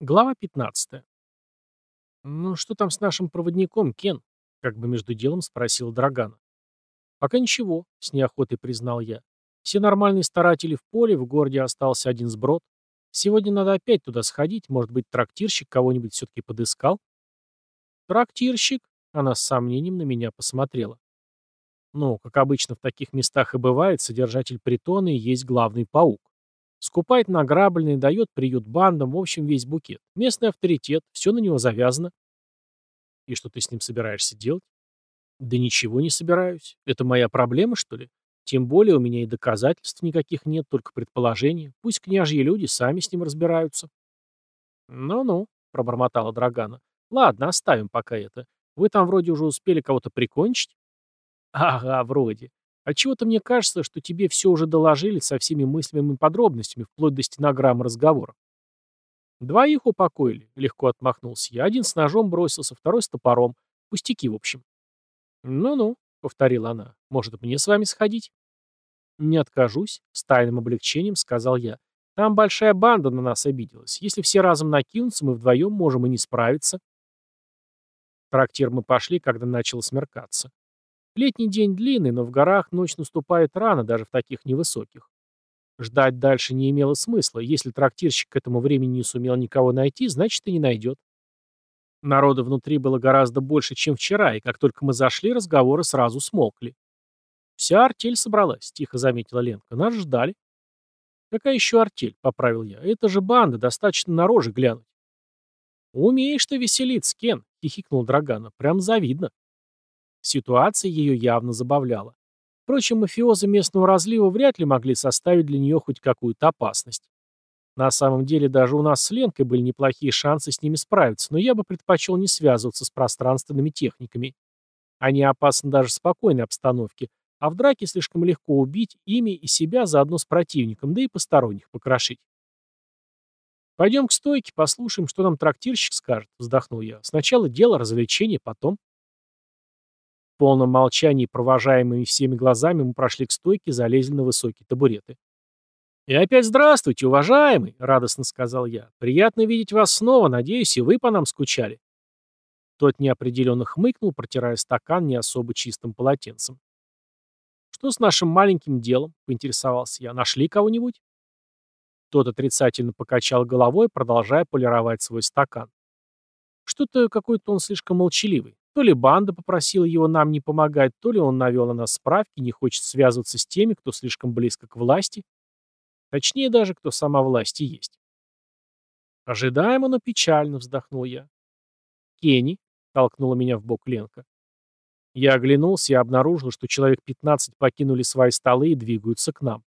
Глава 15. «Ну, что там с нашим проводником, Кен?» — как бы между делом спросил Драгана. «Пока ничего», — с неохотой признал я. «Все нормальные старатели в поле, в городе остался один сброд. Сегодня надо опять туда сходить, может быть, трактирщик кого-нибудь все-таки подыскал?» «Трактирщик?» — она с сомнением на меня посмотрела. «Ну, как обычно в таких местах и бывает, содержатель притона и есть главный паук. Скупает награбленное, дает приют бандам, в общем, весь букет. Местный авторитет, все на него завязано. И что ты с ним собираешься делать? Да ничего не собираюсь. Это моя проблема, что ли? Тем более у меня и доказательств никаких нет, только предположения. Пусть княжьи люди сами с ним разбираются. Ну-ну, пробормотала Драгана. Ладно, оставим пока это. Вы там вроде уже успели кого-то прикончить? Ага, вроде. Отчего-то мне кажется, что тебе все уже доложили со всеми мыслями и подробностями, вплоть до стенограммы разговора. Двоих упокоили, легко отмахнулся я. Один с ножом бросился, второй с топором. Пустяки, в общем. Ну-ну, повторила она. Может, мне с вами сходить? Не откажусь, с тайным облегчением сказал я. Там большая банда на нас обиделась. Если все разом накинутся, мы вдвоем можем и не справиться. В трактир мы пошли, когда начало смеркаться. Летний день длинный, но в горах ночь наступает рано, даже в таких невысоких. Ждать дальше не имело смысла. Если трактирщик к этому времени не сумел никого найти, значит и не найдет. Народа внутри было гораздо больше, чем вчера, и как только мы зашли, разговоры сразу смолкли. «Вся артель собралась», — тихо заметила Ленка. «Нас ждали». «Какая еще артель?» — поправил я. «Это же банда, достаточно на рожи глянуть». «Умеешь ты веселиться, Кен», — хихикнул Драгана. «Прям завидно». Ситуация ее явно забавляла. Впрочем, мафиозы местного разлива вряд ли могли составить для нее хоть какую-то опасность. На самом деле, даже у нас с Ленкой были неплохие шансы с ними справиться, но я бы предпочел не связываться с пространственными техниками. Они опасны даже в спокойной обстановке, а в драке слишком легко убить ими и себя заодно с противником, да и посторонних покрошить. «Пойдем к стойке, послушаем, что нам трактирщик скажет», — вздохнул я. «Сначала дело, развлечение, потом...» В полном молчании, провожаемыми всеми глазами, мы прошли к стойке и залезли на высокие табуреты. «И опять здравствуйте, уважаемый!» — радостно сказал я. «Приятно видеть вас снова, надеюсь, и вы по нам скучали». Тот неопределенно хмыкнул, протирая стакан не особо чистым полотенцем. «Что с нашим маленьким делом?» — поинтересовался я. «Нашли кого-нибудь?» Тот отрицательно покачал головой, продолжая полировать свой стакан. Что-то какой-то он слишком молчаливый. То ли банда попросила его нам не помогать, то ли он навел на нас справки, не хочет связываться с теми, кто слишком близко к власти. Точнее даже, кто сама власти есть. Ожидаемо, но печально, вздохнул я. Кенни, толкнула меня в бок Ленка. Я оглянулся и обнаружил, что человек 15 покинули свои столы и двигаются к нам.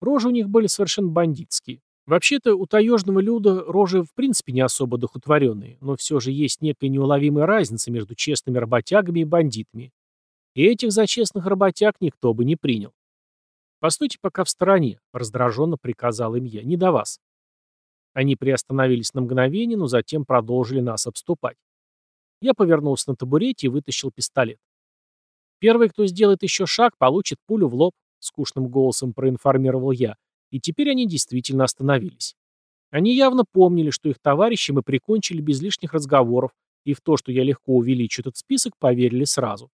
Рожи у них были совершенно бандитские. Вообще-то у таежного люда рожи в принципе не особо дохотворенные, но все же есть некая неуловимая разница между честными работягами и бандитами. И этих за честных работяг никто бы не принял. «Постойте пока в стороне», — раздраженно приказал им я, — «не до вас». Они приостановились на мгновение, но затем продолжили нас обступать. Я повернулся на табурете и вытащил пистолет. «Первый, кто сделает еще шаг, получит пулю в лоб», — скучным голосом проинформировал я, и теперь они действительно остановились. Они явно помнили, что их товарищи мы прикончили без лишних разговоров, и в то, что я легко увеличу этот список, поверили сразу.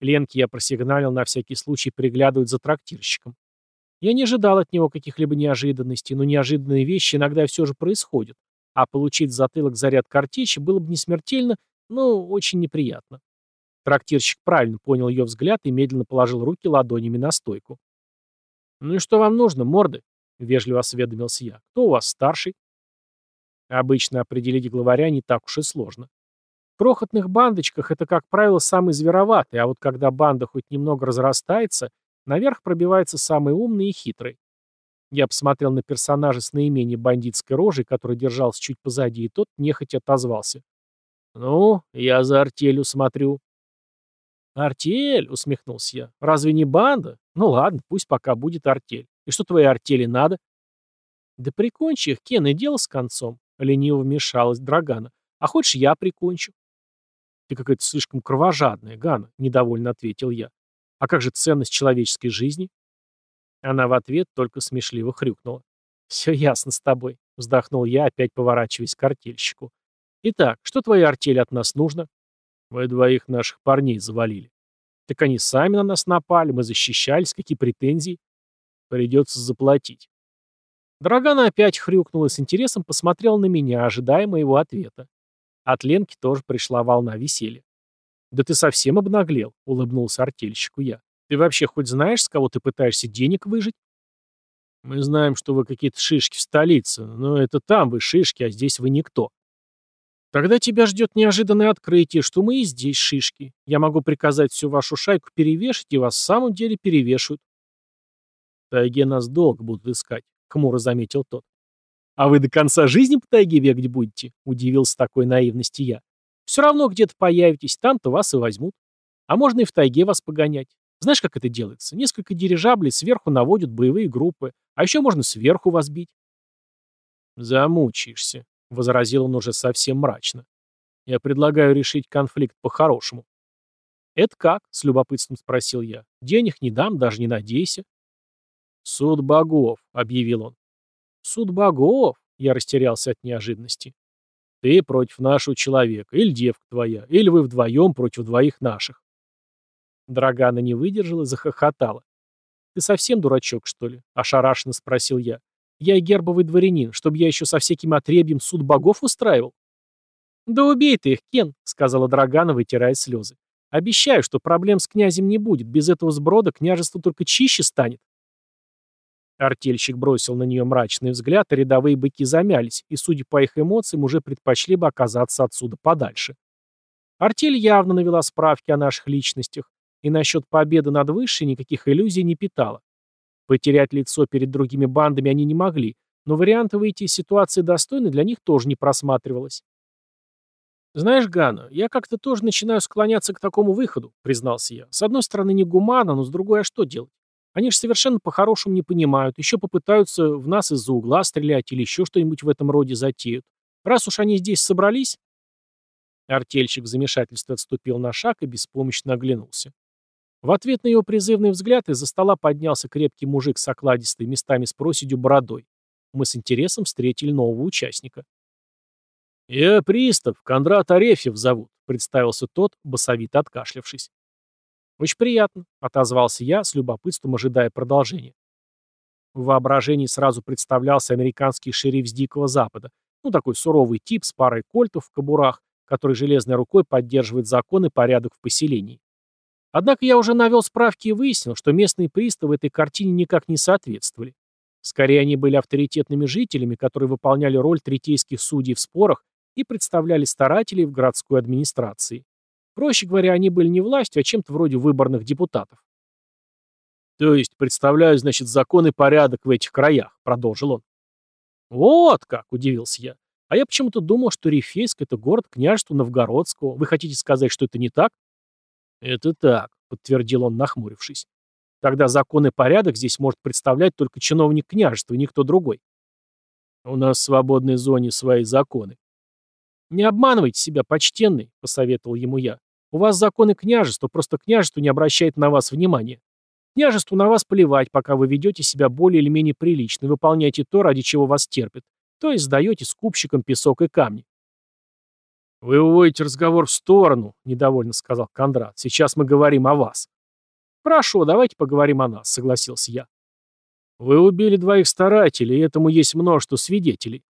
Ленке я просигналил на всякий случай приглядывать за трактирщиком. Я не ожидал от него каких-либо неожиданностей, но неожиданные вещи иногда все же происходят, а получить в затылок заряд картечи было бы не смертельно, но очень неприятно. Трактирщик правильно понял ее взгляд и медленно положил руки ладонями на стойку. «Ну и что вам нужно, морды?» — вежливо осведомился я. «Кто у вас старший?» Обычно определить главаря не так уж и сложно. В крохотных бандочках это, как правило, самый звероватый, а вот когда банда хоть немного разрастается, наверх пробивается самый умный и хитрый. Я посмотрел на персонажа с наименее бандитской рожей, который держался чуть позади, и тот нехотя отозвался. «Ну, я за артелью смотрю». «Артель?» — усмехнулся я. «Разве не банда? Ну ладно, пусть пока будет артель. И что твоей артели надо?» «Да прикончи их, Кен, и дело с концом», — лениво вмешалась Драгана. «А хочешь, я прикончу?» «Ты какая-то слишком кровожадная, Гана», — недовольно ответил я. «А как же ценность человеческой жизни?» Она в ответ только смешливо хрюкнула. «Все ясно с тобой», вздохнул я, опять поворачиваясь к артельщику. Итак, что твоей артели от нас нужно? Вы двоих наших парней завалили. Так они сами на нас напали, мы защищались, какие претензии? Придется заплатить. Драгана опять хрюкнул и с интересом посмотрел на меня, ожидая моего ответа. От Ленки тоже пришла волна веселья. «Да ты совсем обнаглел», — улыбнулся артельщику я. «Ты вообще хоть знаешь, с кого ты пытаешься денег выжить?» «Мы знаем, что вы какие-то шишки в столице, но это там вы шишки, а здесь вы никто». «Тогда тебя ждет неожиданное открытие, что мы и здесь шишки. Я могу приказать всю вашу шайку перевешать, и вас в самом деле перевешают». «В тайге нас долго будут искать», — хмуро заметил тот. «А вы до конца жизни по тайге бегать будете?» — удивился такой наивности я. «Все равно где-то появитесь, там-то вас и возьмут. А можно и в тайге вас погонять. Знаешь, как это делается? Несколько дирижаблей сверху наводят боевые группы, а еще можно сверху вас бить». «Замучаешься», — возразил он уже совсем мрачно. «Я предлагаю решить конфликт по-хорошему». «Это как?» — с любопытством спросил я. «Денег не дам, даже не надейся». «Суд богов», — объявил он. «Суд богов?» — я растерялся от неожиданности. «Ты против нашего человека, или девка твоя, или вы вдвоем против двоих наших». Драгана не выдержала захохотала. «Ты совсем дурачок, что ли?» — ошарашенно спросил я. «Я гербовый дворянин, чтобы я еще со всяким отребьем суд богов устраивал?» «Да убей ты их, Кен», — сказала Драгана, вытирая слезы. «Обещаю, что проблем с князем не будет. Без этого сброда княжество только чище станет». Артельщик бросил на нее мрачный взгляд, и рядовые быки замялись, и, судя по их эмоциям, уже предпочли бы оказаться отсюда подальше. Артель явно навела справки о наших личностях, и насчет победы над Высшей никаких иллюзий не питала. Потерять лицо перед другими бандами они не могли, но варианты выйти из ситуации достойно для них тоже не просматривалось. «Знаешь, Гана, я как-то тоже начинаю склоняться к такому выходу», — признался я. «С одной стороны, не гуманно, но с другой, а что делать? Они же совершенно по-хорошему не понимают, еще попытаются в нас из-за угла стрелять или еще что-нибудь в этом роде затеют. Раз уж они здесь собрались...» Артельщик в замешательстве отступил на шаг и беспомощно оглянулся. В ответ на его призывный взгляд из-за стола поднялся крепкий мужик с окладистой местами с проседью бородой. Мы с интересом встретили нового участника. «Я пристав, Кондрат Арефьев зовут», — представился тот, басовито откашлявшись. «Очень приятно», — отозвался я, с любопытством ожидая продолжения. В воображении сразу представлялся американский шериф с Дикого Запада, ну такой суровый тип с парой кольтов в кобурах, который железной рукой поддерживает закон и порядок в поселении. Однако я уже навел справки и выяснил, что местные приставы этой картине никак не соответствовали. Скорее, они были авторитетными жителями, которые выполняли роль третейских судей в спорах и представляли старателей в городской администрации. Проще говоря, они были не властью, а чем-то вроде выборных депутатов. «То есть представляю, значит, закон и порядок в этих краях», — продолжил он. «Вот как!» — удивился я. «А я почему-то думал, что Рифейск — это город княжества Новгородского. Вы хотите сказать, что это не так?» «Это так», — подтвердил он, нахмурившись. «Тогда закон и порядок здесь может представлять только чиновник княжества, никто другой». «У нас в свободной зоне свои законы». «Не обманывайте себя, почтенный», — посоветовал ему я. У вас законы княжества, просто княжество не обращает на вас внимания. Княжеству на вас плевать, пока вы ведете себя более или менее прилично и выполняете то, ради чего вас терпят, то есть сдаете скупщикам песок и камни. «Вы уводите разговор в сторону», — недовольно сказал Кондрат. «Сейчас мы говорим о вас». «Хорошо, давайте поговорим о нас», — согласился я. «Вы убили двоих старателей, и этому есть множество свидетелей.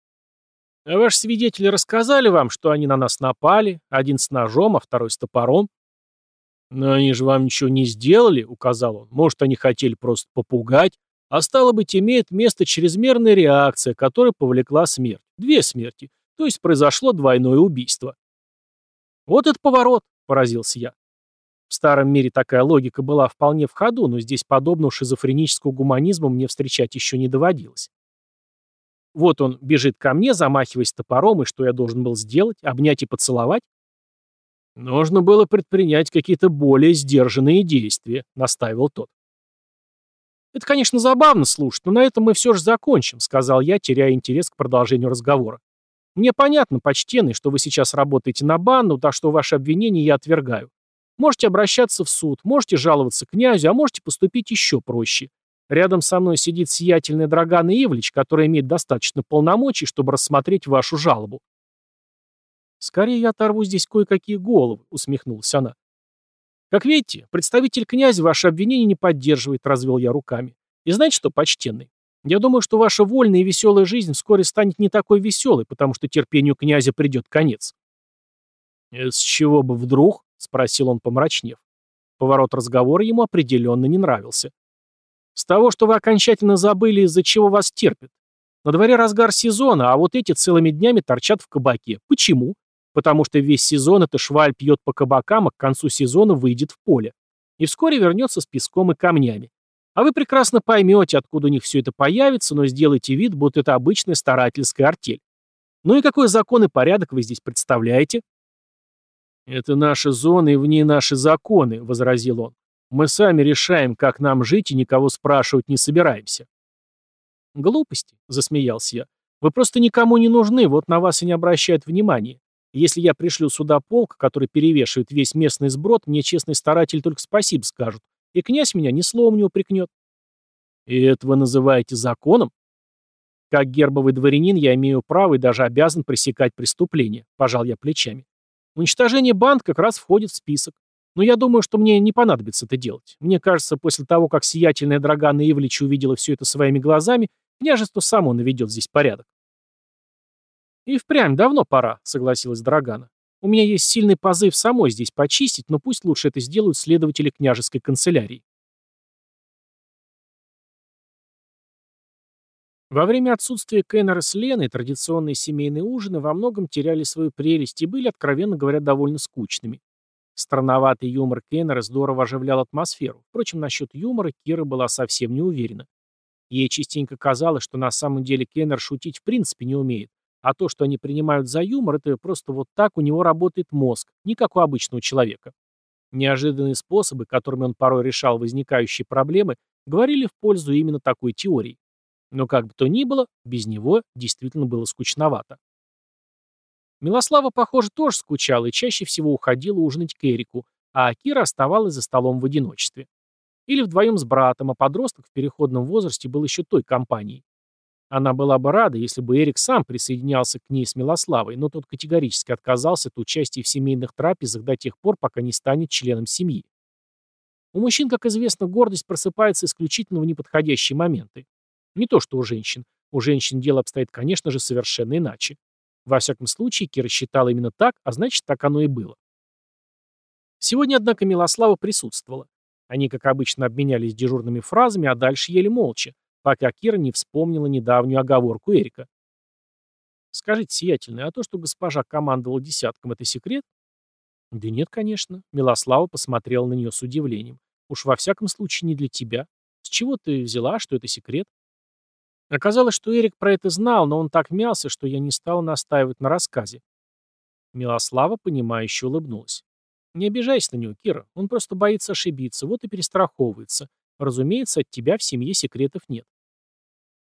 А ваши свидетели рассказали вам, что они на нас напали, один с ножом, а второй с топором? Но они же вам ничего не сделали, указал он. Может, они хотели просто попугать, а стало быть, имеет место чрезмерная реакция, которая повлекла смерть. Две смерти. То есть произошло двойное убийство. Вот это поворот, поразился я. В старом мире такая логика была вполне в ходу, но здесь подобного шизофренического гуманизма мне встречать еще не доводилось. Вот он бежит ко мне, замахиваясь топором, и что я должен был сделать? Обнять и поцеловать? Нужно было предпринять какие-то более сдержанные действия, настаивал тот. Это, конечно, забавно слушать, но на этом мы все же закончим, сказал я, теряя интерес к продолжению разговора. Мне понятно, почтенный, что вы сейчас работаете на банду, так что ваши обвинения я отвергаю. Можете обращаться в суд, можете жаловаться князю, а можете поступить еще проще. Рядом со мной сидит сиятельный Драган Ивлич, который имеет достаточно полномочий, чтобы рассмотреть вашу жалобу. «Скорее я оторву здесь кое-какие головы», — усмехнулась она. «Как видите, представитель князя ваше обвинение не поддерживает», — развел я руками. «И знаете что, почтенный? Я думаю, что ваша вольная и веселая жизнь вскоре станет не такой веселой, потому что терпению князя придет конец». «Э, «С чего бы вдруг?» — спросил он, помрачнев. Поворот разговора ему определенно не нравился. «С того, что вы окончательно забыли, из-за чего вас терпят. На дворе разгар сезона, а вот эти целыми днями торчат в кабаке. Почему? Потому что весь сезон эта шваль пьет по кабакам, а к концу сезона выйдет в поле. И вскоре вернется с песком и камнями. А вы прекрасно поймете, откуда у них все это появится, но сделайте вид, будто это обычная старательская артель. Ну и какой закон и порядок вы здесь представляете? «Это наши зоны и в ней наши законы», — возразил он. «Мы сами решаем, как нам жить, и никого спрашивать не собираемся». «Глупости», — засмеялся я. «Вы просто никому не нужны, вот на вас и не обращают внимания. Если я пришлю сюда полк, который перевешивает весь местный сброд, мне честный старатель только спасибо скажут, и князь меня ни словом не упрекнет». «И это вы называете законом?» «Как гербовый дворянин я имею право и даже обязан пресекать преступления», — пожал я плечами. Уничтожение банд как раз входит в список. Но я думаю, что мне не понадобится это делать. Мне кажется, после того, как сиятельная Драгана Ивлич увидела все это своими глазами, княжество само наведет здесь порядок. «И впрямь давно пора», — согласилась Драгана. «У меня есть сильный позыв самой здесь почистить, но пусть лучше это сделают следователи княжеской канцелярии». Во время отсутствия Кеннера с Леной традиционные семейные ужины во многом теряли свою прелесть и были, откровенно говоря, довольно скучными. Странноватый юмор Кеннера здорово оживлял атмосферу. Впрочем, насчет юмора Кира была совсем не уверена. Ей частенько казалось, что на самом деле Кеннер шутить в принципе не умеет, а то, что они принимают за юмор, это просто вот так у него работает мозг, не как у обычного человека. Неожиданные способы, которыми он порой решал возникающие проблемы, говорили в пользу именно такой теории. Но как бы то ни было, без него действительно было скучновато. Милослава, похоже, тоже скучала и чаще всего уходила ужинать к Эрику, а Кира оставалась за столом в одиночестве. Или вдвоем с братом, а подросток в переходном возрасте был еще той компанией. Она была бы рада, если бы Эрик сам присоединялся к ней с Милославой, но тот категорически отказался от участия в семейных трапезах до тех пор, пока не станет членом семьи. У мужчин, как известно, гордость просыпается исключительно в неподходящие моменты. Не то, что у женщин. У женщин дело обстоит, конечно же, совершенно иначе. Во всяком случае, Кира считала именно так, а значит, так оно и было. Сегодня, однако, Милослава присутствовала. Они, как обычно, обменялись дежурными фразами, а дальше ели молча, пока Кира не вспомнила недавнюю оговорку Эрика. «Скажите, сиятельный, а то, что госпожа командовала десятком, это секрет?» «Да нет, конечно». Милослава посмотрела на нее с удивлением. «Уж во всяком случае не для тебя. С чего ты взяла, что это секрет?» Оказалось, что Эрик про это знал, но он так мялся, что я не стал настаивать на рассказе. Милослава, понимающе улыбнулась. «Не обижайся на него, Кира. Он просто боится ошибиться, вот и перестраховывается. Разумеется, от тебя в семье секретов нет».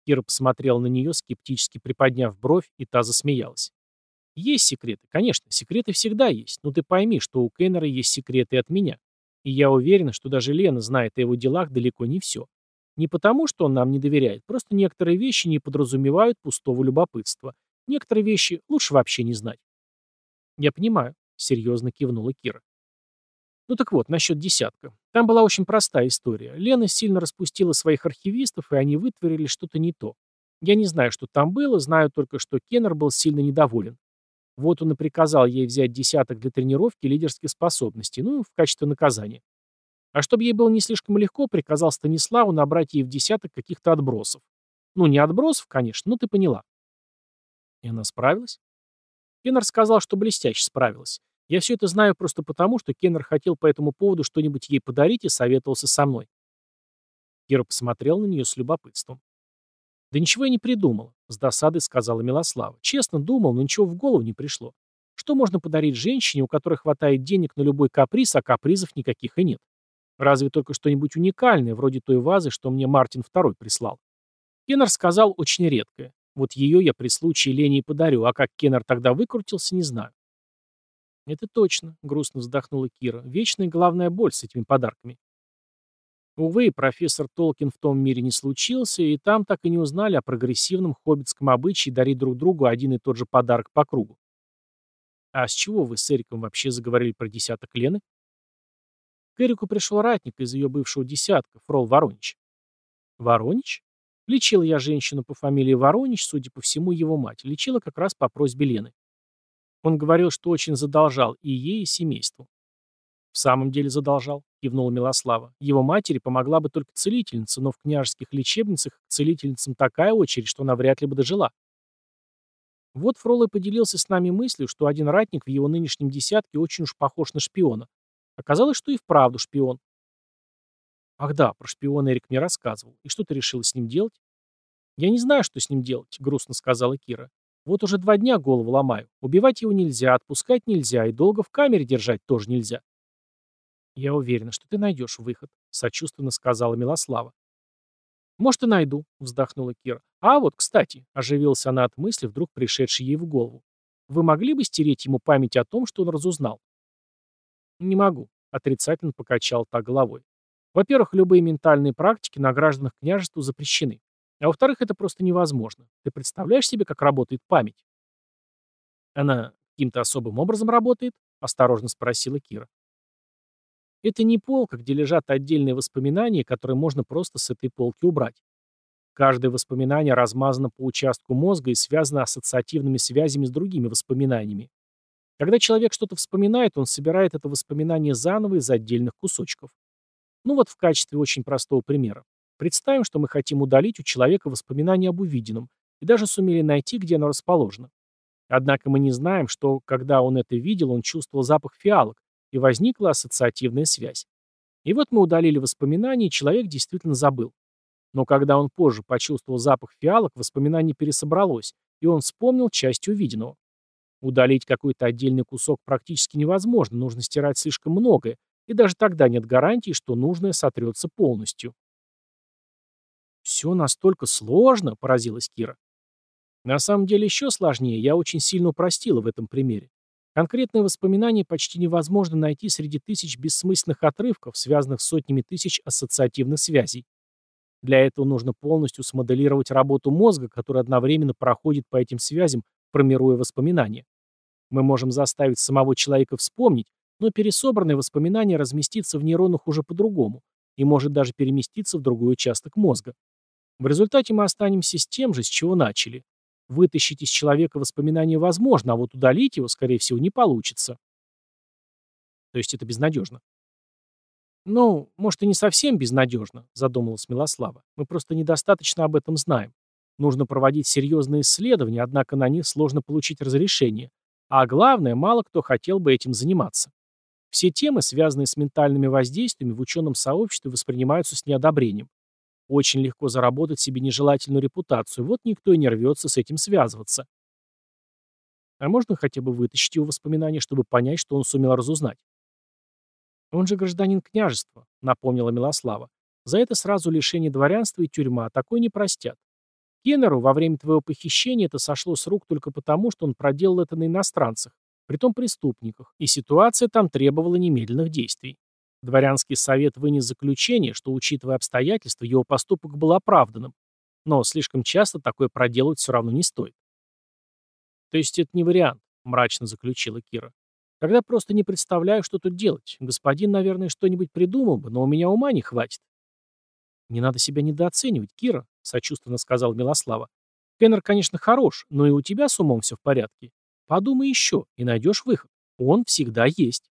Кира посмотрел на нее, скептически приподняв бровь, и та засмеялась. «Есть секреты, конечно, секреты всегда есть, но ты пойми, что у Кеннера есть секреты от меня. И я уверена, что даже Лена знает о его делах далеко не все. Не потому, что он нам не доверяет, просто некоторые вещи не подразумевают пустого любопытства. Некоторые вещи лучше вообще не знать. Я понимаю, серьезно кивнула Кира. Ну так вот, насчет десятка. Там была очень простая история. Лена сильно распустила своих архивистов, и они вытворили что-то не то. Я не знаю, что там было, знаю только, что Кеннер был сильно недоволен. Вот он и приказал ей взять десяток для тренировки лидерских способностей, ну, в качестве наказания. А чтобы ей было не слишком легко, приказал Станиславу набрать ей в десяток каких-то отбросов. Ну, не отбросов, конечно, но ты поняла. И она справилась? Кеннер сказал, что блестяще справилась. Я все это знаю просто потому, что Кеннер хотел по этому поводу что-нибудь ей подарить и советовался со мной. Кира посмотрел на нее с любопытством. «Да ничего я не придумал», — с досадой сказала Милослава. «Честно думал, но ничего в голову не пришло. Что можно подарить женщине, у которой хватает денег на любой каприз, а капризов никаких и нет? Разве только что-нибудь уникальное, вроде той вазы, что мне Мартин II прислал. Кеннер сказал очень редкое. Вот ее я при случае лени подарю, а как Кеннер тогда выкрутился, не знаю. «Это точно», — грустно вздохнула Кира. «Вечная головная боль с этими подарками». Увы, профессор Толкин в том мире не случился, и там так и не узнали о прогрессивном хоббитском обычае дарить друг другу один и тот же подарок по кругу. А с чего вы с Эриком вообще заговорили про десяток Лены? К Эрику пришел ратник из ее бывшего десятка, Фрол Воронич. Воронич? Лечил я женщину по фамилии Воронич, судя по всему, его мать. Лечила как раз по просьбе Лены. Он говорил, что очень задолжал и ей, и семейству. «В самом деле задолжал», — кивнула Милослава. «Его матери помогла бы только целительница, но в княжеских лечебницах к целительницам такая очередь, что она вряд ли бы дожила». Вот Фролой поделился с нами мыслью, что один ратник в его нынешнем десятке очень уж похож на шпиона. Оказалось, что и вправду шпион. Ах да, про шпиона Эрик мне рассказывал. И что ты решила с ним делать? Я не знаю, что с ним делать, грустно сказала Кира. Вот уже два дня голову ломаю. Убивать его нельзя, отпускать нельзя, и долго в камере держать тоже нельзя. Я уверена, что ты найдешь выход, сочувственно сказала Милослава. Может, и найду, вздохнула Кира. А вот, кстати, оживилась она от мысли, вдруг пришедшей ей в голову. Вы могли бы стереть ему память о том, что он разузнал? Не могу, отрицательно покачал так головой. Во-первых, любые ментальные практики на гражданах княжества запрещены. А во-вторых, это просто невозможно. Ты представляешь себе, как работает память? Она каким-то особым образом работает? Осторожно спросила Кира. Это не полка, где лежат отдельные воспоминания, которые можно просто с этой полки убрать. Каждое воспоминание размазано по участку мозга и связано ассоциативными связями с другими воспоминаниями. Когда человек что-то вспоминает, он собирает это воспоминание заново из отдельных кусочков. Ну вот в качестве очень простого примера. Представим, что мы хотим удалить у человека воспоминания об увиденном, и даже сумели найти, где оно расположено. Однако мы не знаем, что, когда он это видел, он чувствовал запах фиалок, и возникла ассоциативная связь. И вот мы удалили воспоминания, и человек действительно забыл. Но когда он позже почувствовал запах фиалок, воспоминание пересобралось, и он вспомнил часть увиденного. Удалить какой-то отдельный кусок практически невозможно, нужно стирать слишком многое, и даже тогда нет гарантии, что нужное сотрется полностью. «Все настолько сложно», — поразилась Кира. На самом деле еще сложнее, я очень сильно упростила в этом примере. Конкретные воспоминания почти невозможно найти среди тысяч бессмысленных отрывков, связанных с сотнями тысяч ассоциативных связей. Для этого нужно полностью смоделировать работу мозга, который одновременно проходит по этим связям, формируя воспоминания. Мы можем заставить самого человека вспомнить, но пересобранное воспоминание разместится в нейронах уже по-другому и может даже переместиться в другой участок мозга. В результате мы останемся с тем же, с чего начали. Вытащить из человека воспоминания возможно, а вот удалить его, скорее всего, не получится. То есть это безнадежно. «Ну, может, и не совсем безнадежно», — задумалась Милослава. «Мы просто недостаточно об этом знаем. Нужно проводить серьезные исследования, однако на них сложно получить разрешение. А главное, мало кто хотел бы этим заниматься. Все темы, связанные с ментальными воздействиями, в ученом сообществе воспринимаются с неодобрением. Очень легко заработать себе нежелательную репутацию, вот никто и не рвется с этим связываться. А можно хотя бы вытащить его воспоминания, чтобы понять, что он сумел разузнать? Он же гражданин княжества, напомнила Милослава. За это сразу лишение дворянства и тюрьма, такой не простят. Кеннеру во время твоего похищения это сошло с рук только потому, что он проделал это на иностранцах притом преступниках, и ситуация там требовала немедленных действий. Дворянский совет вынес заключение, что, учитывая обстоятельства, его поступок был оправданным, но слишком часто такое проделывать все равно не стоит. «То есть это не вариант», — мрачно заключила Кира. «Тогда просто не представляю, что тут делать. Господин, наверное, что-нибудь придумал бы, но у меня ума не хватит». «Не надо себя недооценивать, Кира», — сочувственно сказал Милослава. «Кеннер, конечно, хорош, но и у тебя с умом все в порядке. Подумай еще, и найдешь выход. Он всегда есть.